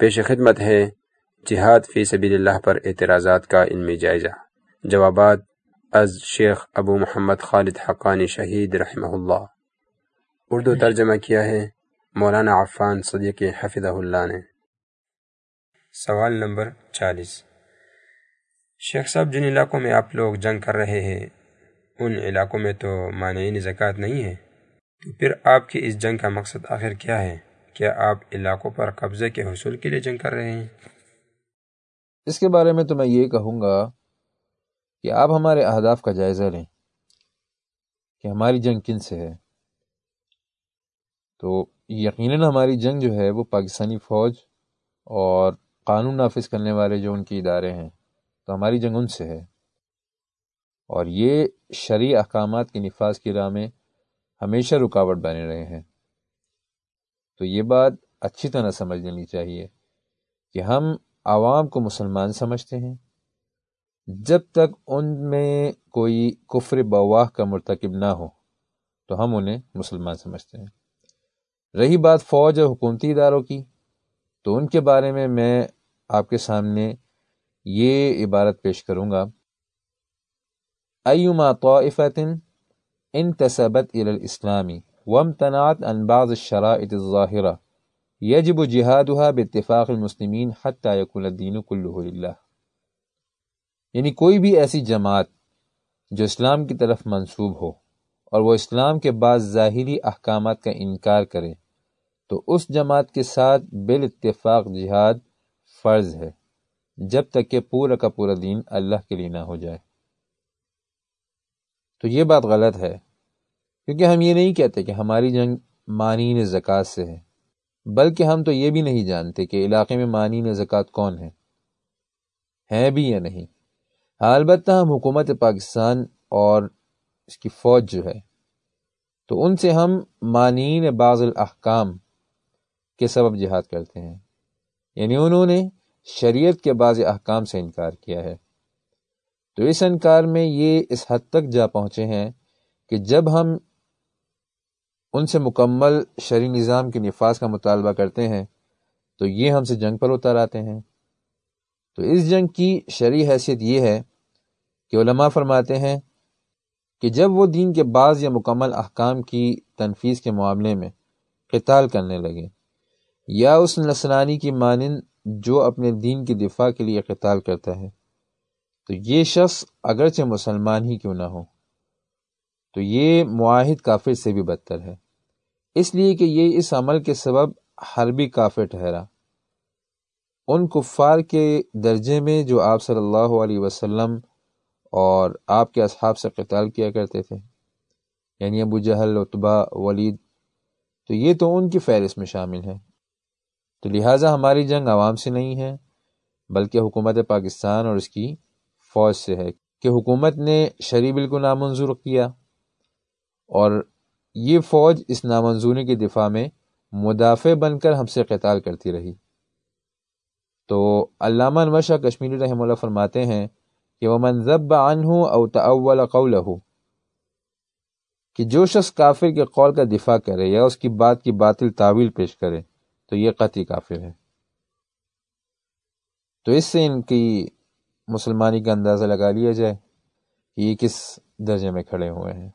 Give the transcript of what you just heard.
پیش خدمت ہے جہاد فی سبیل اللہ پر اعتراضات کا علمی جائزہ۔ جوابات از شیخ ابو محمد خالد حقانی شہید رحمہ اللہ۔ اردو ترجمہ کیا ہے مولانا عفان صدیق حفظہ اللہ نے۔ سوال نمبر چالیس۔ شیخ صاحب، جن علاقوں میں آپ لوگ جنگ کر رہے ہیں، ان علاقوں میں تو مانعین زکوٰۃ نہیں ہے۔ تو پھر آپ کی اس جنگ کا مقصد آخر کیا ہے؟ کیا آپ علاقوں پر قبضے کے حصول کے لیے جنگ کر رہے ہیں؟ اس کے بارے میں تو میں یہ کہوں گا کہ آپ ہمارے اہداف کا جائزہ لیں کہ ہماری جنگ کن سے ہے۔ تو یقیناً ہماری جنگ جو ہے وہ پاکستانی فوج اور قانون نافذ کرنے والے جو ان کے ادارے ہیں، تو ہماری جنگ ان سے ہے۔ اور یہ شرعی احکامات کے نفاذ کی راہ میں ہمیشہ رکاوٹ بنے رہے ہیں۔ تو یہ بات اچھی طرح سمجھ لینی چاہیے کہ ہم عوام کو مسلمان سمجھتے ہیں۔ جب تک ان میں کوئی کفر بواہ کا مرتکب نہ ہو، تو ہم انہیں مسلمان سمجھتے ہیں۔ رہی بات فوج اور حکومتی اداروں کی، تو ان کے بارے میں میں آپ کے سامنے یہ عبارت پیش کروں گا۔ ایما طائفت انتسبت الى الاسلامی وامتنعت عن بعض الشرائط الظاهرة. يجب جهادها باتفاق المسلمين حتى يكون الدين كله لله. یعنی کوئی بھی ایسی جماعت جو اسلام کی طرف منصوب ہو اور وہ اسلام کے بعض ظاہری احکامات کا انکار کرے، تو اس جماعت کے ساتھ بال اتفاق جہاد فرض ہے، جب تک کہ پورا کا پورا دین اللہ کے لیے نہ ہو جائے۔ تو یہ بات غلط ہے۔ کیونکہ ہم یہ نہیں کہتے کہ ہماری جنگ معنی زکوٰۃ سے ہے، بلکہ ہم تو یہ بھی نہیں جانتے کہ علاقے میں معنی زکوٰۃ کون ہے۔ ہیں بھی یا نہیں؟ البتہ ہم حکومت پاکستان اور اس کی فوج جو ہے، تو ان سے ہم معنین بعض الاحکام کے سبب جہاد کرتے ہیں۔ یعنی انہوں نے شریعت کے بعض احکام سے انکار کیا ہے۔ تو اس انکار میں یہ اس حد تک جا پہنچے ہیں کہ جب ہم ان سے مکمل شرعی نظام کے نفاذ کا مطالبہ کرتے ہیں، تو یہ ہم سے جنگ پر اتر آتے ہیں۔ تو اس جنگ کی شرعی حیثیت یہ ہے کہ علماء فرماتے ہیں کہ جب وہ دین کے بعض یا مکمل احکام کی تنفیذ کے معاملے میں قتال کرنے لگے، یا اس نسرانی کی مانند جو اپنے دین کی دفاع کے لیے قتال کرتا ہے، تو یہ شخص اگرچہ مسلمان ہی کیوں نہ ہو۔ تو یہ معاہد کافر سے بھی بدتر ہے۔ اس لیے کہ یہ اس عمل کے سبب حربی کافر ٹھہرا۔ ان کفار کے درجے میں جو آپ صلی اللہ علیہ وسلم اور آپ کے اصحاب سے قتال کیا کرتے تھے یعنی ابو جہل اتبا ولید، تو یہ تو ان کی فہرست میں شامل ہے تو لہٰذا ہماری جنگ عوام سے نہیں ہے، بلکہ حکومت پاکستان اور اس کی فوج سے ہے، کہ حکومت نے شریع بل کو نامنظور کیا۔ اور یہ فوج اس نامنظوری کی دفاع میں مدافع بن کر ہم سے قتال کرتی رہی۔ تو علامہ انوشا کشمیری رحم اللہ فرماتے ہیں کہ وہ منظب عن ہوں او طول قول کہ جو شخص کافر کے قول کا دفاع کرے یا اس کی بات کی باطل تعویل پیش کرے، تو یہ قطعی کافر ہے۔ تو اس سے ان کی مسلمانی کا اندازہ لگا لیا جائے کہ یہ کس درجے میں کھڑے ہوئے ہیں۔